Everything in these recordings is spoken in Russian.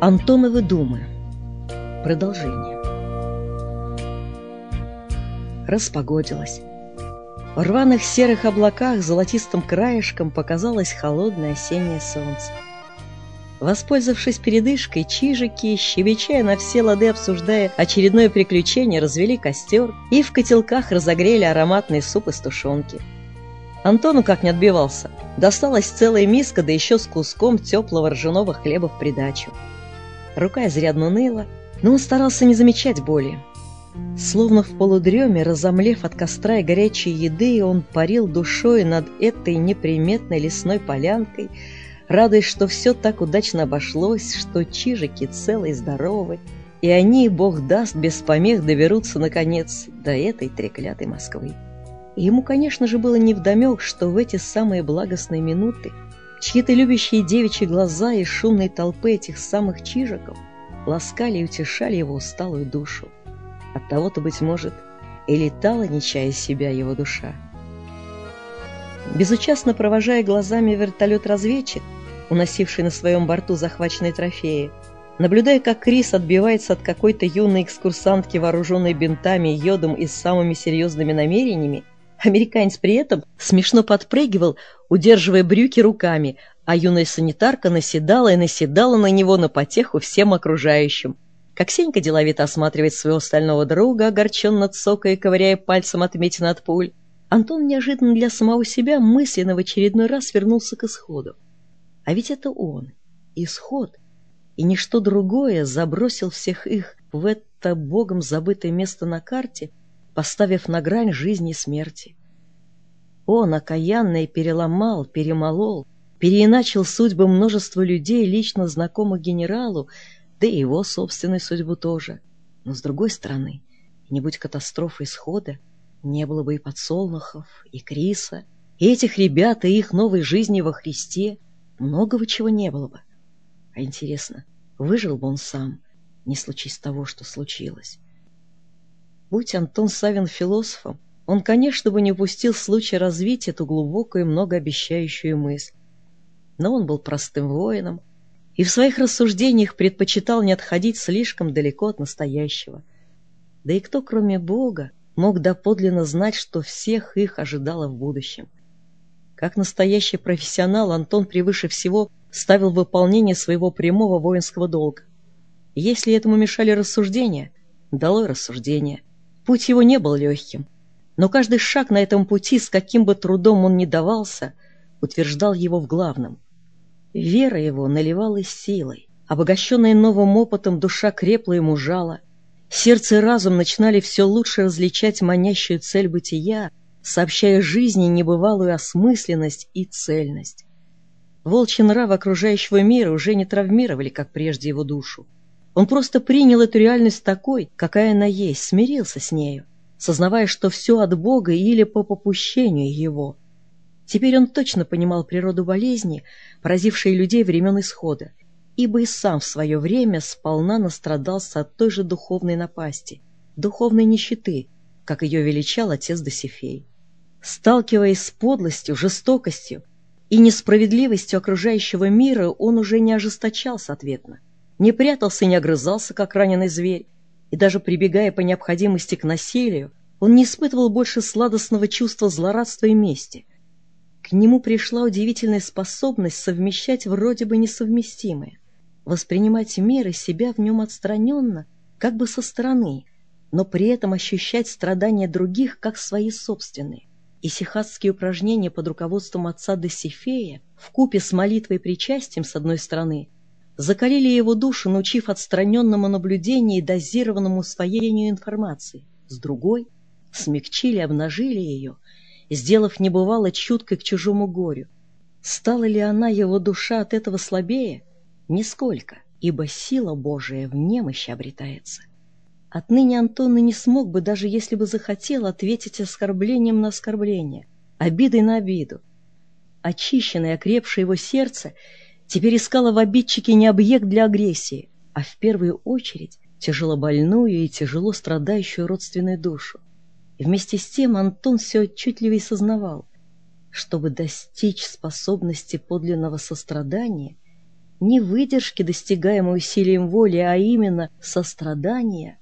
Антоновы думы. Продолжение. Распогодилось. В рваных серых облаках золотистым краешком показалось холодное осеннее солнце. Воспользовавшись передышкой, чижики, щебечая на все лады обсуждая очередное приключение, развели костер и в котелках разогрели ароматный суп из тушенки. Антону как не отбивался. Досталась целая миска, да еще с куском теплого ржаного хлеба в придачу. Рука изрядно ныла, но он старался не замечать боли. Словно в полудреме, разомлев от костра и горячей еды, он парил душой над этой неприметной лесной полянкой, радуясь, что все так удачно обошлось, что чижики целы и здоровы, и они, бог даст, без помех доберутся, наконец, до этой треклятой Москвы. И ему, конечно же, было невдомек, что в эти самые благостные минуты чьи-то любящие девичьи глаза и шумные толпы этих самых чижиков ласкали и утешали его усталую душу. От того-то, быть может, и летала, не чая себя, его душа. Безучастно провожая глазами вертолет-разведчик, уносивший на своем борту захваченные трофеи, наблюдая, как Крис отбивается от какой-то юной экскурсантки, вооруженной бинтами, йодом и самыми серьезными намерениями, американец при этом смешно подпрыгивал, удерживая брюки руками, а юная санитарка наседала и наседала на него на потеху всем окружающим. Как Сенька деловито осматривает своего стального друга, огорченно цокая и ковыряя пальцем отметин от пуль, Антон неожиданно для самого себя мысленно в очередной раз вернулся к исходу. А ведь это он, исход, и ничто другое забросил всех их в это богом забытое место на карте, поставив на грань жизни и смерти. Он окаянно и переломал, перемолол, переиначил судьбы множества людей, лично знакомых генералу, да и его собственную судьбу тоже. Но, с другой стороны, не будь катастрофы исхода, не было бы и подсолнухов, и Криса, и этих ребят, и их новой жизни во Христе, многого чего не было бы. А интересно, выжил бы он сам, не случись того, что случилось. Будь Антон Савин философом, он, конечно, бы не упустил случай развить эту глубокую и многообещающую мысль. Но он был простым воином и в своих рассуждениях предпочитал не отходить слишком далеко от настоящего. Да и кто, кроме Бога, мог доподлинно знать, что всех их ожидало в будущем? Как настоящий профессионал, Антон превыше всего ставил выполнение своего прямого воинского долга. Если этому мешали рассуждения, долой рассуждения. Путь его не был легким, но каждый шаг на этом пути, с каким бы трудом он ни давался, утверждал его в главном. Вера его наливалась силой. Обогащенная новым опытом, душа крепла и мужала. Сердце и разум начинали все лучше различать манящую цель бытия, сообщая жизни небывалую осмысленность и цельность. Волчий нрав окружающего мира уже не травмировали, как прежде, его душу. Он просто принял эту реальность такой, какая она есть, смирился с нею сознавая, что все от Бога или по попущению Его. Теперь он точно понимал природу болезни, поразившей людей времен Исхода, ибо и сам в свое время сполна настрадался от той же духовной напасти, духовной нищеты, как ее величал отец Досифей. Сталкиваясь с подлостью, жестокостью и несправедливостью окружающего мира, он уже не ожесточался ответно, не прятался и не огрызался, как раненый зверь, и даже прибегая по необходимости к насилию, он не испытывал больше сладостного чувства злорадства и мести. К нему пришла удивительная способность совмещать вроде бы несовместимое, воспринимать мир и себя в нем отстраненно, как бы со стороны, но при этом ощущать страдания других как свои собственные. И сихатские упражнения под руководством отца Досифея, купе с молитвой и причастием, с одной стороны, закалили его душу, научив отстраненному наблюдению и дозированному усвоению информации. С другой, смягчили, обнажили ее, сделав небывало чуткой к чужому горю. Стала ли она, его душа, от этого слабее? Нисколько, ибо сила Божия в немощи обретается. Отныне Антон и не смог бы, даже если бы захотел, ответить оскорблением на оскорбление, обидой на обиду. Очищенное, окрепшее его сердце — теперь искала в обидчике не объект для агрессии, а в первую очередь тяжелобольную и тяжело страдающую родственную душу. И вместе с тем Антон все отчетливее сознавал, чтобы достичь способности подлинного сострадания, не выдержки, достигаемой усилием воли, а именно сострадания,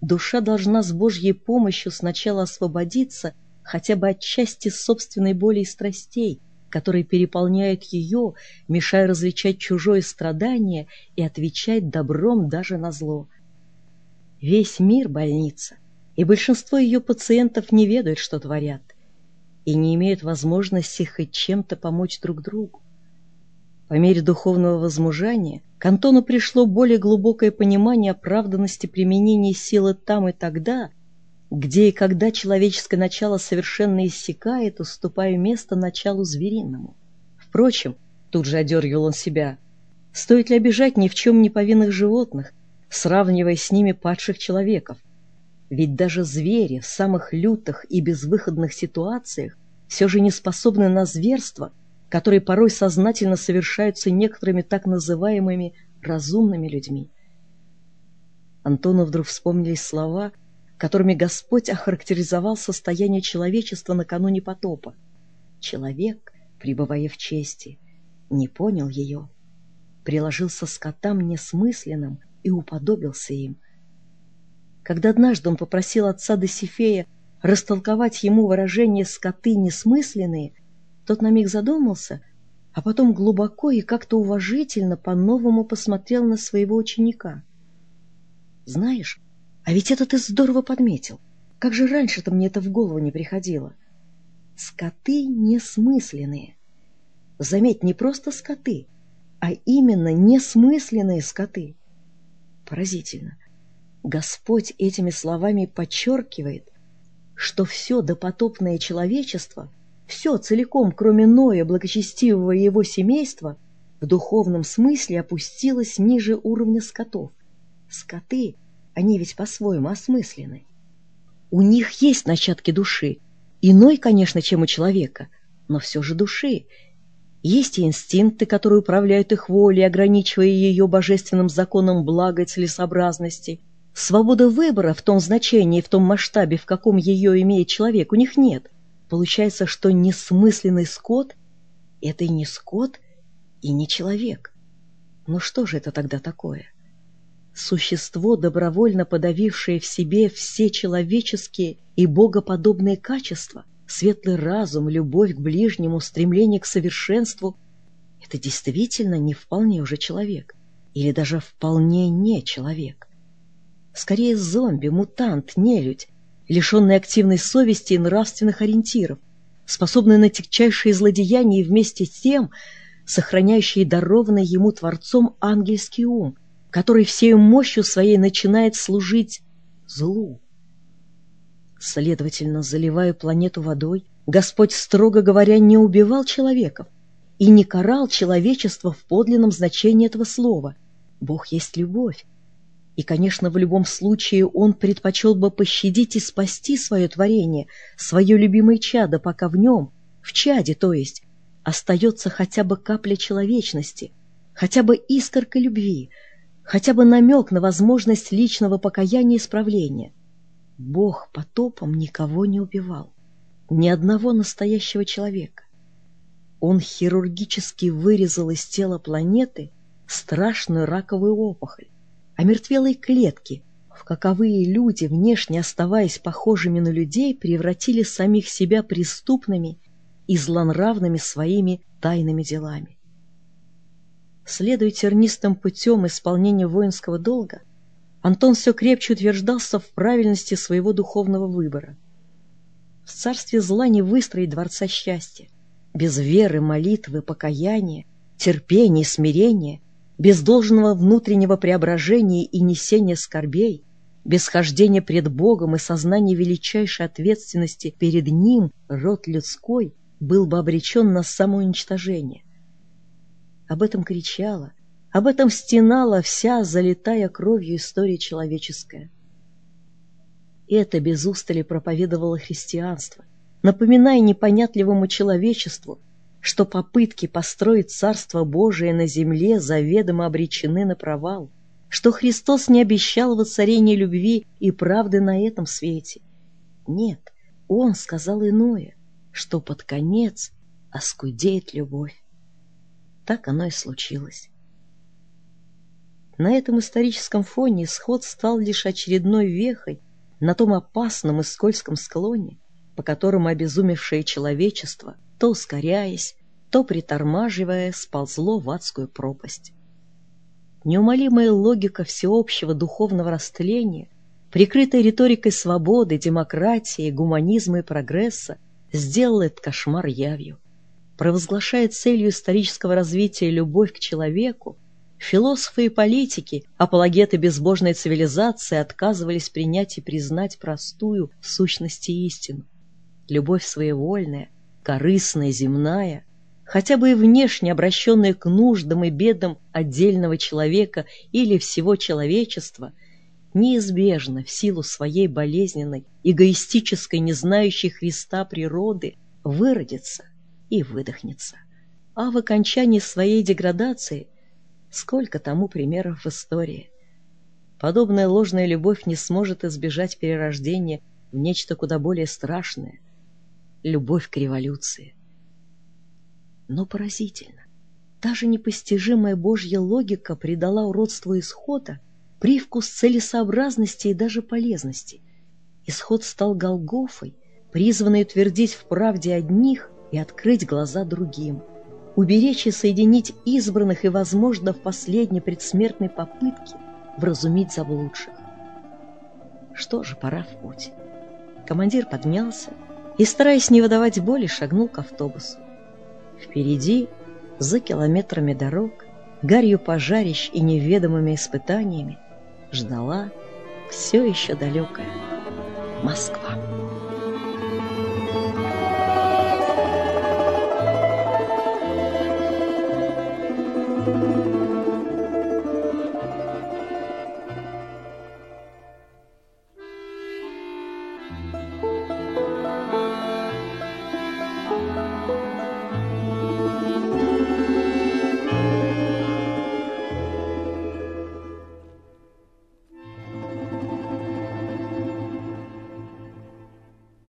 душа должна с Божьей помощью сначала освободиться хотя бы от части собственной боли и страстей, которые переполняют ее, мешая различать чужое страдание и отвечать добром даже на зло. Весь мир — больница, и большинство ее пациентов не ведают, что творят, и не имеют возможности хоть чем-то помочь друг другу. По мере духовного возмужания к Антону пришло более глубокое понимание оправданности применения силы там и тогда, где и когда человеческое начало совершенно иссякает, уступая место началу звериному. Впрочем, тут же одергивал он себя, стоит ли обижать ни в чем не повинных животных, сравнивая с ними падших человеков? Ведь даже звери в самых лютых и безвыходных ситуациях все же не способны на зверство, которые порой сознательно совершаются некоторыми так называемыми разумными людьми. Антону вдруг вспомнились слова, которыми Господь охарактеризовал состояние человечества накануне потопа. Человек, пребывая в чести, не понял ее, приложился скотам несмысленным и уподобился им. Когда однажды он попросил отца Досифея растолковать ему выражение «скоты несмысленные», тот на миг задумался, а потом глубоко и как-то уважительно по-новому посмотрел на своего ученика. «Знаешь, а ведь это ты здорово подметил. Как же раньше-то мне это в голову не приходило? Скоты несмысленные. Заметь, не просто скоты, а именно несмысленные скоты. Поразительно. Господь этими словами подчеркивает, что все допотопное человечество все целиком, кроме Ноя, благочестивого его семейства, в духовном смысле опустилось ниже уровня скотов. Скоты, они ведь по-своему осмысленны. У них есть начатки души, иной, конечно, чем у человека, но все же души. Есть и инстинкты, которые управляют их волей, ограничивая ее божественным законом блага и целесообразности. Свобода выбора в том значении, в том масштабе, в каком ее имеет человек, у них нет – Получается, что несмысленный скот — это и не скот, и не человек. Ну что же это тогда такое? Существо, добровольно подавившее в себе все человеческие и богоподобные качества, светлый разум, любовь к ближнему, стремление к совершенству — это действительно не вполне уже человек, или даже вполне не человек. Скорее зомби, мутант, нелюдь, лишенный активной совести и нравственных ориентиров, способный на тягчайшие злодеяния и вместе с тем сохраняющий дарованный ему Творцом ангельский ум, который всей мощью своей начинает служить злу. Следовательно, заливая планету водой, Господь, строго говоря, не убивал человеков и не карал человечество в подлинном значении этого слова. Бог есть любовь, и, конечно, в любом случае он предпочел бы пощадить и спасти свое творение, свое любимое чадо, пока в нем, в чаде, то есть, остается хотя бы капля человечности, хотя бы искорка любви, хотя бы намек на возможность личного покаяния и исправления. Бог потопом никого не убивал, ни одного настоящего человека. Он хирургически вырезал из тела планеты страшную раковую опухоль, омертвелые клетки, в каковые люди, внешне оставаясь похожими на людей, превратили самих себя преступными и злонравными своими тайными делами. Следуя тернистым путем исполнения воинского долга, Антон все крепче утверждался в правильности своего духовного выбора. В царстве зла не выстроить дворца счастья. Без веры, молитвы, покаяния, терпения, смирения без должного внутреннего преображения и несения скорбей, без хождения пред Богом и сознания величайшей ответственности перед Ним, род людской был бы обречен на самоуничтожение. Об этом кричала, об этом стенала вся, залитая кровью история человеческая. Это без устали проповедовало христианство, напоминая непонятливому человечеству, что попытки построить Царство Божие на земле заведомо обречены на провал, что Христос не обещал воцарения любви и правды на этом свете. Нет, Он сказал иное, что под конец оскудеет любовь. Так оно и случилось. На этом историческом фоне исход стал лишь очередной вехой на том опасном и скользком склоне, по которому обезумевшее человечество, то ускоряясь, то притормаживая, сползло в адскую пропасть. Неумолимая логика всеобщего духовного растления, прикрытая риторикой свободы, демократии, гуманизма и прогресса, сделала этот кошмар явью. Провозглашая целью исторического развития любовь к человеку, философы и политики, апологеты безбожной цивилизации отказывались принять и признать простую в сущности истину. Любовь своевольная, корыстная, земная, хотя бы и внешне обращенная к нуждам и бедам отдельного человека или всего человечества, неизбежно в силу своей болезненной, эгоистической, не знающей Христа природы, выродится и выдохнется. А в окончании своей деградации сколько тому примеров в истории. Подобная ложная любовь не сможет избежать перерождения в нечто куда более страшное — любовь к революции. Но поразительно, та же непостижимая Божья логика придала уродству исхода привкус целесообразности и даже полезности. Исход стал Голгофой, призванной утвердить в правде одних и открыть глаза другим, уберечь и соединить избранных и, возможно, в последней предсмертной попытке вразумить заблудших. Что же, пора в путь. Командир поднялся и, стараясь не выдавать боли, шагнул к автобусу. Впереди, за километрами дорог, гарью пожарищ и неведомыми испытаниями, ждала все еще далекая Москва.